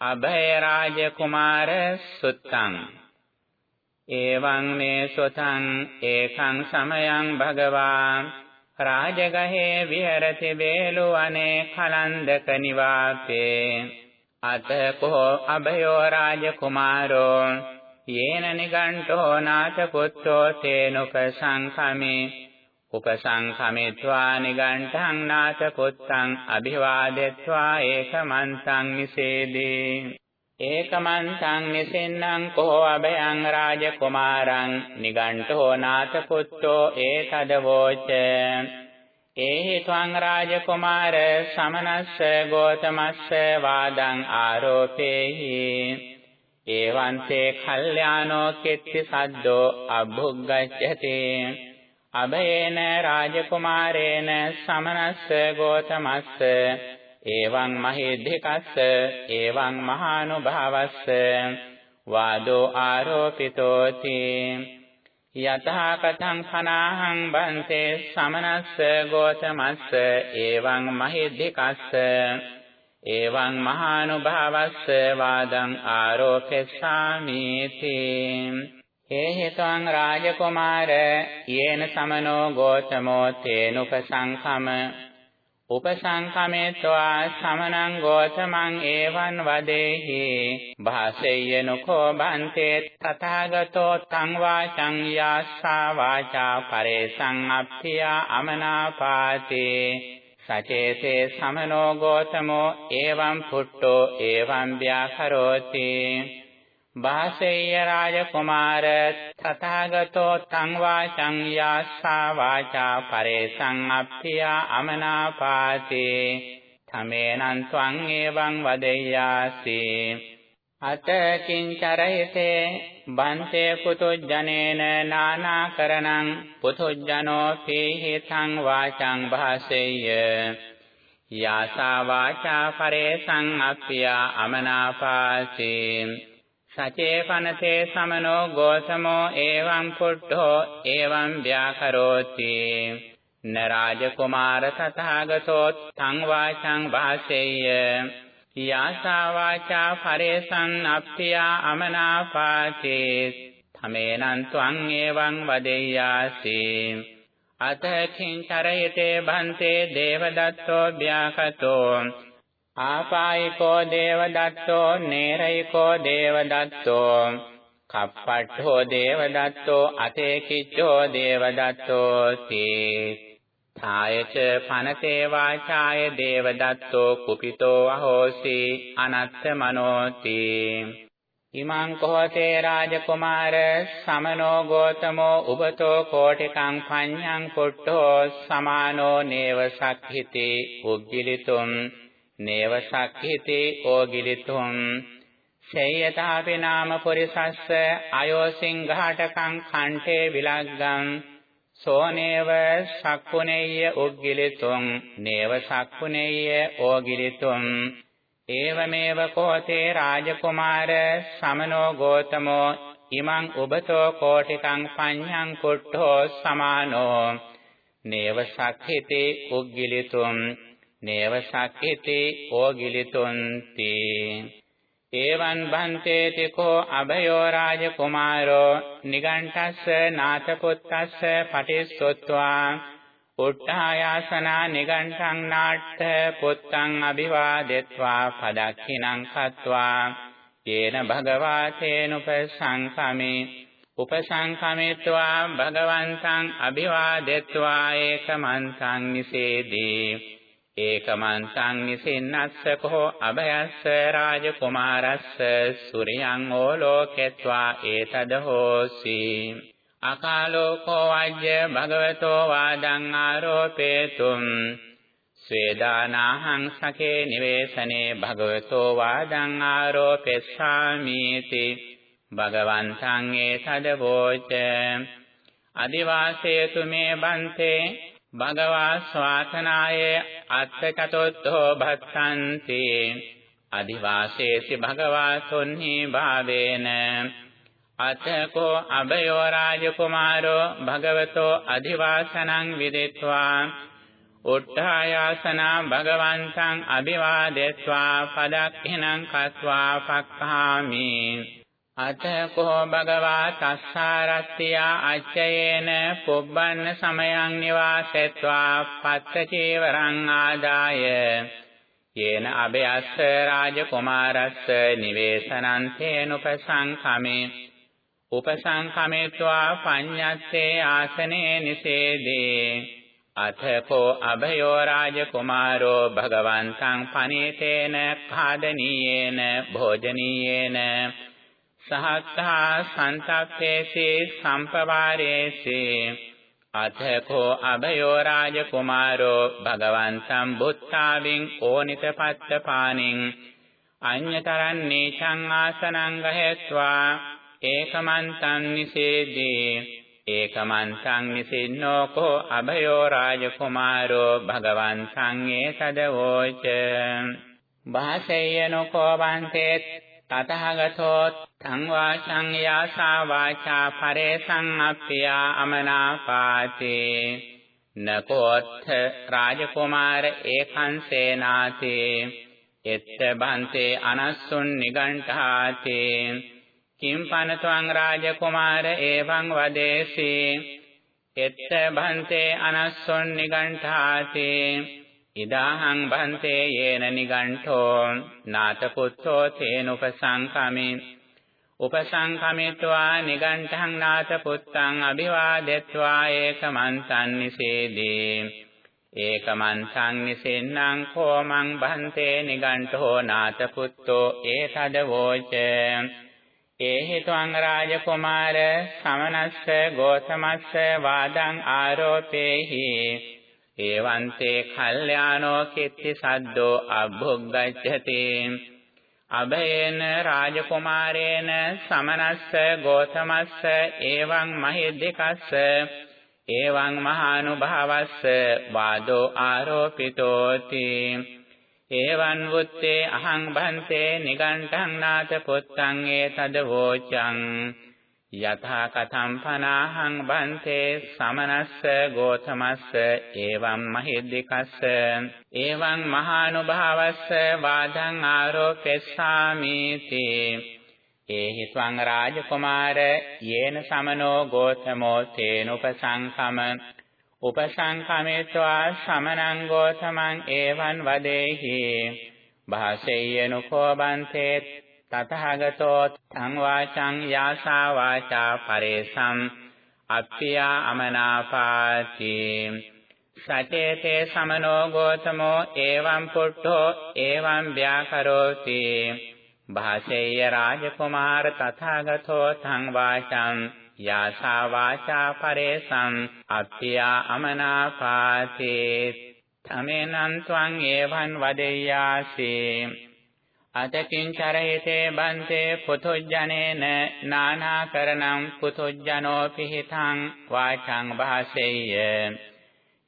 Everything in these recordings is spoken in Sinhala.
අභය රාජ කුමාර සුත්තං එවං මේ සොතං ඒකං සමයං භගවා රාජගහේ විහෙරති වේලු අනේ කලන්දක නිවාපේ අතකෝ අභයෝ රාජ කුමාරෝ යේන නිගණ්ඨෝ නාථ පුත්තෝ තේනුප සංඛමේ උපසංඛමිත්වා නිගණ්ඨං නාථ පුත්තං අභිවාදෙත්වා ඒකමන්තං නිසේදී. ඒකමන්තං නිසින්නම් කෝ අභයං රාජ කුමාරං නිගණ්ඨෝ නාථ පුත්තෝ ඒතදවෝච. ඒහි ත්වං රාජ කුමාර සමනස්ස ගෝතමස්ස වාදං ආරෝපේහි. ඒවන්තේ කල්යාණෝ කෙත්ති සද්දෝ අභුග්ගච්ඡති. අබේන රාජකුමාරේන සමනස්ස ගෝතමස්ස එවං මහේධිකස්ස එවං මහානුභාවස්ස වාදෝ ආරෝපිතෝති. යතහා කතං පනාහං බන්තේ සමනස්ස ගෝතමස්ස එවං මහේධිකස්ස එවං මහානුභාවස්ස වාදං ආරෝපෙස්සාමීති. හේහිතං රාජකුමාර යේන සමනෝ ගෝතමෝ තේනුපසංඛම. උපසංඛමේत्वा සමනං ගෝතමං ඒවං වදේහි. භාසෙය්‍යනකෝ බන්තේ තථාගතෝ තං වාචං යාස්සා වාචා පරේසං අප්පියා අමනාපාති. සචේතේ සමනෝ ගෝතමෝ එවං පුට්ටෝ එවං ව්‍යාකරෝති. වාසෙය්‍ය රාජ කුමාර තථාගතෝ තං වාචං යාස්සා වාචා පරේසං අප්පියා අමනාපාති තමේනං ත්වං එවං වදෙය්‍යාසි අත කිංචරහිතේ බන්තේ පුතුජනේන නානාකරණං පුතුජනෝ පීහි තං වාචං භාසෙය්‍ය යාසා වාචා පරේසං අප්පියා අමනාපාති සචේපනතේ සමනෝ ගෝසමෝ එවං පුට්ඨෝ එවං ව්‍යාකරෝති නරාජ කුමාර තථාගතෝ තං වාචං වාසෙය්‍ය යාසා වාචා පරේසං අප්පියා අමනාපාති තමේනං ත්වං එවං වදෙය්‍යාසි අත කිංචරයතේ භන්තේ දේවදත්තෝ ව්‍යාකතෝ ආපායිකෝ දේවදත්තෝ නේරයිකෝ දේවදත්තෝ කප්පට්ඨෝ දේවදත්තෝ අතේකිච්ඡෝ දේවදත්තෝ තී ඡායච පනතේ වාචාය දේවදත්තෝ කුපිතෝ අහෝසි අනත්ත මනෝති ඉමං කෝතේ රාජකුමාර සමනෝ ගෝතමෝ උබතෝ කෝටිකං පඤ්ඤං පුට්ඨෝ සමානෝ නේව සක්හිතේ උග්ගිලිතුම් නේව සක්ඛිතේ ඕගිලිතුම් සේයතාපි නාම පුරිසස්ස අයෝ සිංහාටකං කණ්ඨේ විලග්ගං. සෝනේව සක්කුනේය උග්ගිලිතුම්. නේව සක්කුනේය ඕගිලිතුම්. ඒවමේව කෝතේ රාජකුමාර සමනෝ ගෝතමෝ. ඉමං උබතෝ කෝටිකං පඤ්ඤං කුට්ඨෝ සමානෝ. නේව සක්ඛිතේ උග්ගිලිතුම්. නේව සක්ඛිතේ ඕගිලිතුන්ති ඒවං බන්තේති කෝ අභයෝ රාජ කුමාරෝ නිගණ්ඨස්ස නාථ පුත්තස්ස පටිස්සොත්වා. උට්ඨායාසනා නිගණ්ඨං නාට්ඨ පුත්තං අභිවාදෙත්වා පදක්ඛිනං කତ୍වා. යේන භගවා තේනුපසංඛමේ උපසංඛමෙත්වා භගවන්තං අභිවාදෙත්වා ඒකමන්තං නිසේදී. ඒකමන්තං නිසින්නස්ස කෝ අභයස්ස රාජකුමාරස්ස සුරියං ඕලෝකෙත්වා ඒතද හෝසි අකාලෝකෝ වජ්‍ය භගවතෝ වාදං ආරෝපේතුම්. ස්වේදානාහං සකේ නිවේසනේ භගවතෝ වාදං ආරෝපෙස්සාමීති. භගවන්තං ඒතද වෝච අදිවාසේතු මේ බන්තේ භගවා ස්වාතනාය අත්තචතොත්ථෝ භක්ඛන්ති. අදිවාසේසි භගවා සොන්හි භාවේන. අතකෝ අභයෝ රාජකුමාරෝ භගවතෝ අධිවාසනං විදිත්වා. උත්ථායාසනා භගවන්තං අභිවාදෙත්වා. පදක්ඛිනං කତ୍වා. පක්ඛාමි. අතකෝ භගවා තස්සාරත්තියා අච්චයේන පොබ්බන්න සමයං නිවාසෙත්වා පත්ත චේවරං ආදාය. යේන අබයස්ස රාජකුමාරස්ස නිවේසනං තේනුපසංඛමේ උපසංඛමේत्वा පඤ්ඤත්තේ ආසනේ නිසේදී. අතකෝ අභයෝ රාජකුමාරෝ භගවන්තං පනේතේන ඛාදනීයේන භෝජනීයේන සහත්තා සන්තප්පේසේ සම්පවාරේසේ අතකෝ අභයෝ රාජ කුමාරෝ භගවන්තං බුත්තාවින් ඕනිතපත්ත පානින් අඤ්‍යතරන් නීචං ආසනං ගහෙත්වා ඒකමන්තං නිසේදී ඒකමන්තං නිසින්නෝ කෝ අභයෝ රාජ කුමාරෝ භගවන්තං ඒතදවෝච භාසෙයනෝ කෝ වන්තේ තතහගතෝ තං වාචං යාසා වාචා පරේසං අප්පියා අමනාපාති නකෝත්ථ රාජකුමාර ඒකං සේනාති එත්ත බන්තේ අනස්සුන් නිගණ්ඨාති කිම් පනත්වං රාජකුමාර එවං වදේසි එත්ත බන්තේ අනස්සුන් නිගණ්ඨාති ඉදාහං බන්තේ යේන නිගණ්ඨෝ නාතපුත්තෝ තේනුපසංකමි. උපසංකමිත්වා නිගණ්ඨං නාතපුත්තං අභිවාදෙත්වා ඒකමන්තං නිසේදී. ඒකමන්තං නිසෙන්නං කෝමං බන්තේ නිගණ්ඨෝ නාතපුත්තෝ ඒතද වෝච ඒහිතවං රාජකුමාර සමනස්ස ගෝතමස්ස වාදං ආරෝපේහි. ඒවන්තේ කල්යාණෝ කිත්ති සද්දෝ අභුග්ගච්ඡති. අබේන රාජකුමාරේන සමනස්ස ගෝතමස්ස එවං මහිද්దికස්ස එවං මහානුභාවස්ස වාදෝ ආරෝපිතෝති. එවං වුත්තේ අහං භන්තේ නිගණ්ඨං නාත පුත්තං ඒතද වෝචං යථා කතම් පනාහං බන්තේ සමනස්ස ගෝතමස්ස එවං මහිද්దికස්ස එවං මහානුභාවස්ස වාදං ආරෝපෙස්සාමි තේ ඒහි ස්වං රාජකුමාර යේන සමනෝ ගෝතමෝ තේනුපසංකම උපසංකමේत्वा සමනං ගෝතමං එවං වදේහි භාසෙය්‍යනුකෝ බන්තේ තතහගතෝ තං වාචං යාසා වාචා පරේසම් අප්පියා අමනාපාති සතේතේ සමනෝ ගෝතමෝ එවං පුට්ඨෝ එවං ව්‍යාකරෝති භාසෙය්‍ය රාජකුමාර තථාගතෝ තං වාචං යාසා වාචා පරේසම් අප්පියා අමනාපාති තමේනං ත්වං එවං වදෙය්‍යාසී අතකින් චරහිතේ බන්තේ පුතුජ්ජනේන නානාකරණං පුතුජ්ජනෝ පිහිතං වාචං භාසෙය්‍ය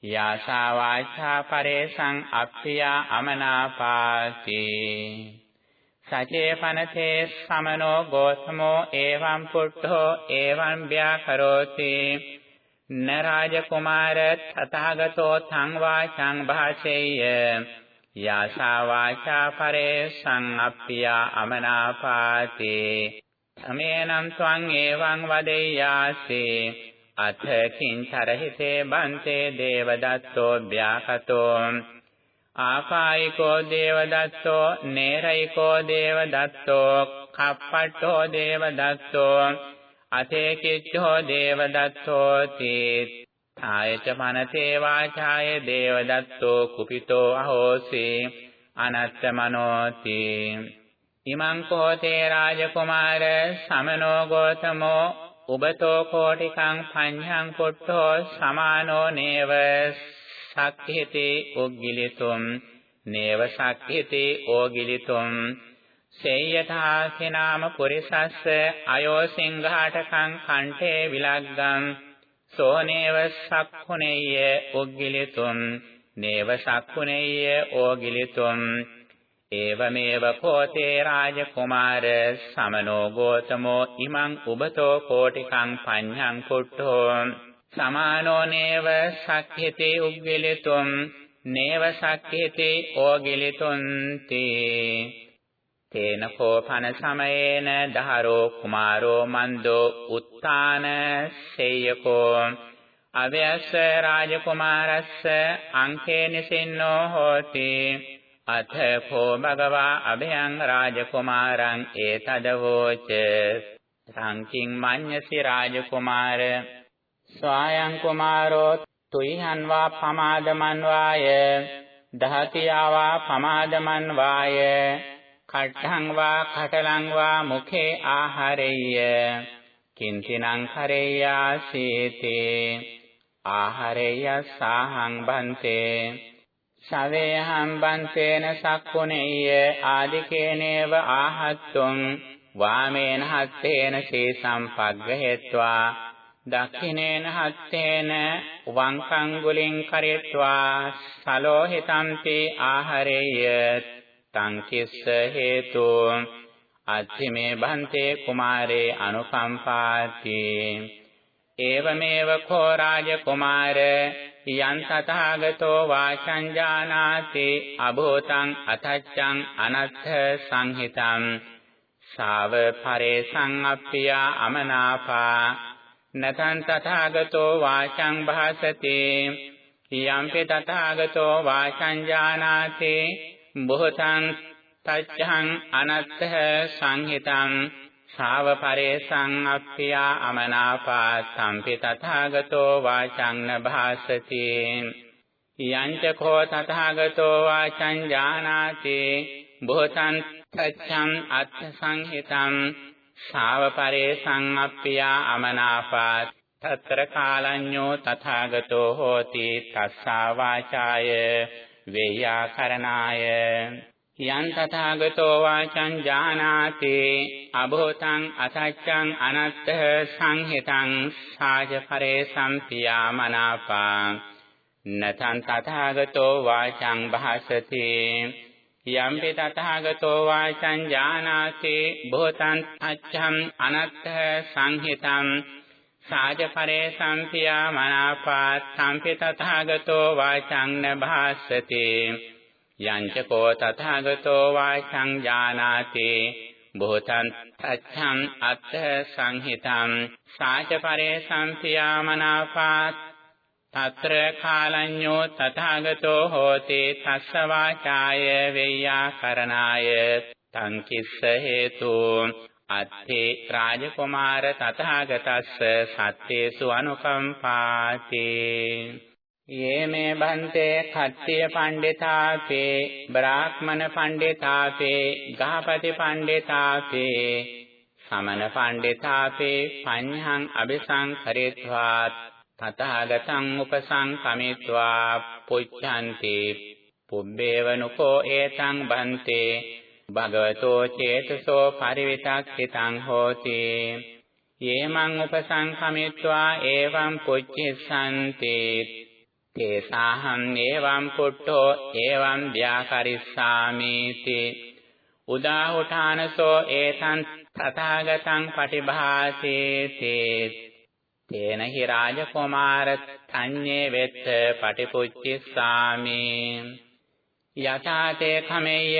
යාසා වාචා පරේසං අප්පියා අමනාපාති සචේපනතේ සමනෝ ගෝතමෝ එවං පුට්ඨෝ එවං ව්‍යාකරෝති නරාජ කුමාර තථාගතෝ තං වාචං භාසෙය්‍ය යාසා වාචා පරේ සංඅප්පියා අමනාපාති තමේනම් ත්වං එවං වදෙය්‍යාසේ අත කිංචරහිතේ බන්තේ දේවදත්තෝ ව්‍යාකතෝ ආපායිකෝ දේවදත්තෝ නේරයිකෝ දේවදත්තෝ කප්පට්ඨෝ දේවදත්තෝ අතේ කිච්ඡෝ දේවදත්තෝ තී ආයච මනසේ වාචාය දේවදත්තෝ කුපිතෝ අහෝසී අනත්ත මනෝති. ඉමං කෝතේ රාජකුමාර සමනෝ ගෝතමෝ උබතෝ කෝටිකං පඤ්ඤං පුට්ඨෝ සමානෝ නේව සක්ඛිති උග්ගිලිතුම් නේව සක්ඛිති ඕගිලිතුම්. සේයථාසි නාම පුරිසස්ස අයෝ සිංහාටකං කණ්ඨේ විලග්ගම් සෝනේව සක්ඛුනේය උග්ගිලිතුම් නේව සක්ඛුනේය ඕගිලිතුම්. ඒවමේව කෝතේ රාජකුමාර සමනෝ ගෝතමෝ ඉමං උබතෝ කෝටිකං පඤ්ඤං කුට්ඨෝ. සමානෝ නේව සක්ඛිතේ උග්ගිලිතුම් නේව සක්කේති ඕගිලිතුන්ති. තේන කෝපන සමයේන දහරෝ කුමාරෝ මන්දෝ උත්තාන සේයකෝ අවයස්ස රාජකුමාරස්ස අංකේ නිසින්නෝ හෝති අත කෝ භගවා අභයං රාජකුමාරං ඒතදවෝච සංකින් මඤ්ඤසි රාජකුමාර ස්වායං කුමාරෝ තුයිහන් වා පමාදමන් වාය දහතියාවා පමාදමන් වාය කට්ඨං වා කටලං වා මුඛේ ආහාරෙය්‍ය। කිංචිනං කරේයාසීති ආහාරෙය්‍ය සාහං බන්තේ। සවේහං බන්තේන සක්කුණෙය්‍ය ආදිකේනේව ආහත්තුං। වාමේන හත්තේන සී සම්පග්ගහෙත්වා දක්ඛිනේන හත්තේන වංකංගුලින් කරෙත්වා। සලෝහිතම්පි ආහරේය තං කිස්ස හේතු අත්ථිමේ බන්තේ කුමාරේ අනුකම්පාති ඒවමේව කෝ රාජ කුමාර යං තථාගතෝ වාචං ජානාති අභූතං අතච්ඡං අනත්ථ සංහිතං සාව පරේසං අප්පියා අමනාපා නතං තථාගතෝ වාචං භාසති යම්පි තථාගතෝ වාචං ජානාති බොහතං තච්ඡං අනත්ථ සංහිතං සාව පරේසං අප්පියා අමනාපා සම්පි තථාගතෝ වාචං නභාසති යංච කෝ තථාගතෝ වාචං ජානාති බොහතං තච්ඡං අත්ථ සංහිතං ශාවපරේ සංඅප්පියා අමනාපාත් తත්‍ර කාලඤ්ඤෝ තථාගතෝ හෝති තස්සා වාචාය වේයාකරණාය යං තථාගතෝ වාචං ජානාති අභෝතං අසච්ඡං අනත්ථ සංහිතං සාජපරේ සම්පියා මනාපා නතං තථාගතෝ වාචං භාසති යම්පි තථාගතෝ වාචං ඥානාති භූතං අච්ඡං අනත්ථ සංහිතං සාජපරේ සම්පියා මනාපාත් සම්පි තථාගතෝ වාචං නභාසති යංච කෝ තථාගතෝ වාචං ඥානාති භූතං අච්ඡං අත්ථ සංහිතං සාජපරේ සම්පියා මනාපාත් తත්‍ර කාලඤ්ඤෝ තථාගතෝ හෝති තස්ස වාචාය වෙය්‍යාකරණාය තං කිස්ස හේතු අත්ථේ රාජකුමාර තථාගතස්ස සත්තේසු අනුකම්පාති. යේමේ බන්තේ කට්ටිය පණ්ඩිතාපේ බ්‍රාහ්මණ පණ්ඩිතාපේ ගහපති පණ්ඩිතාපේ සමන පණ්ඩිතාපේ පඤ්ඤං අபிසංකරිත්වාත් තථාගතං උපසංකමිත්වා පුච්ඡන්ති. පුබ්බේවනුකෝ ඒතං බන්තේ භගවතෝ චේතසෝ පරිවිතක්ඛිතං හෝති। යේමං උපසංකමිත්වා එවං පුච්චිසන්ති තේසාහං එවං පුට්ඨෝ එවං ව්‍යාකරිස්සාමීති। උදාහුඨානසෝ ඒතං තථාගතං පටිභාසේති। තේන හි රාජකුමාර තඤ්ඤේ වෙත්ත පටිපුච්චිස්සාමි। යථාතේ කමෙය්‍ය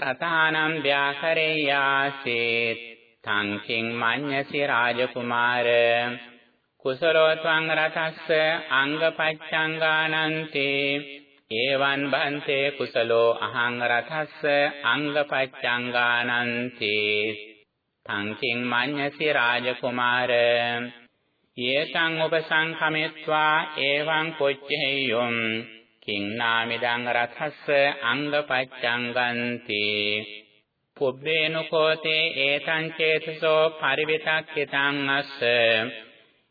තථානම් ව්‍යාකරේයාසේත්. තං කිං මඤ්ඤසි රාජකුමාර. කුසලෝ ත්වං රතස්ස අංගපච්ඡංගානන්ති. ඒවං බන්තේ කුසලෝ අහං රතස්ස අංගපච්ඡංගානන්ති. තං කිං මඤ්ඤසි රාජකුමාර. යේසං උපසංඛමෙත්වා එවං කොච්චේයොම් කින්නාමිදං රතස්ස අංගපච්ඡංගන්ති. පුබ්බේනුකෝතේ ඒතං චේතසෝ පරිවිතක්කිතං අස්ස.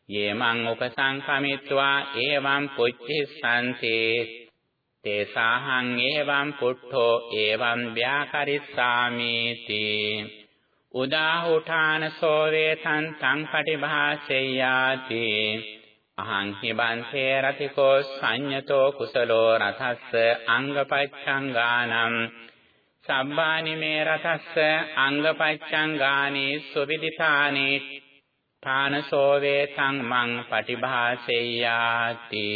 යේමං උපසංඛමිත්වා එවං පුච්චිස්සන්ති. තේසාහං එවං පුට්ඨෝ එවං ව්‍යාකරිස්සාමීති. උදාහුඨාන සෝවේතං තං පටිභාසෙය්‍යාති. අහං හිබන්තේ රතිකෝ සංඤතෝ කුසලෝ රතස්ස අංගපච්ඡංගානම් සම්බානි මේ රතස්ස අංගපච්ඡංගානි සුවිදිතානි ථාන සෝවේතං මං පටිභාසෙය්‍යාති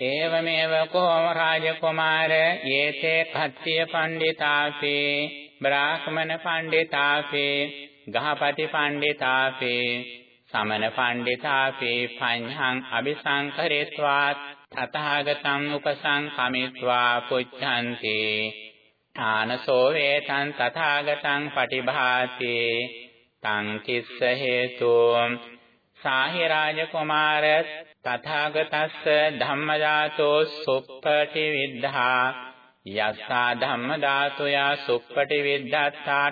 ඒවමේව කෝම රාජකුමාර යේතේ කත්තිය පණ්ඩිතාපේ බ්‍රාහ්මණ පණ්ඩිතාපේ ගහපති පණ්ඩිතාපේ සමන පණ්ඩිතාපේ පඤ්ඤං අபிසංකරේत्वाත් තථාගතං උපසංකමිत्वा පුච්ඡන්ති ථානසෝ වේතං තථාගතං පටිභාති තං කිස්ස හේතු සාහි රාජ කුමාර තථාගතස්ස ධම්මජාතෝ සුප්පටි විද්ධා යස්සා ධම්මජාතෝ යා සුප්පටි විද්ධාත්ථා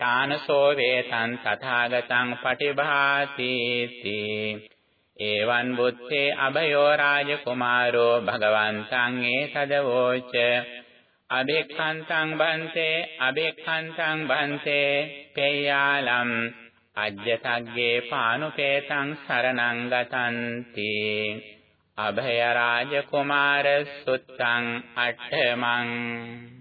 තානසෝ වේතං තථාගතං පටිභාති ඒවං බුත්තේ අභයෝ රාජ කුමාරෝ භගවන්තං ඒතදවෝච. අබේක්ඛන්තං බන්තේ අබේක්ඛන්තං බන්තේ පේයාලම් අජ්ජතග්ගේ පානුපේතං සරණං ගතන්ති අභය රාජ කුමාර සුත්තං අට්ඨමං.